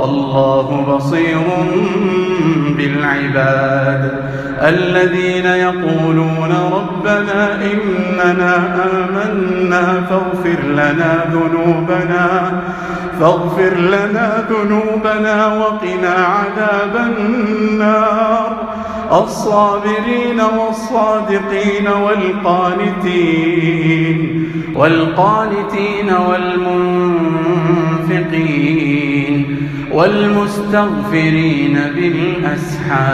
والله بصير بالعباد الذين يقولون ربنا إننا آمنا فاغفر لنا ذنوبنا فاغفر لنا ذنوبنا وقنا عذاب النار. الصابرين والصادقين والقانتين والقانتين والمنفقين. والمستغفرين بالأسحار.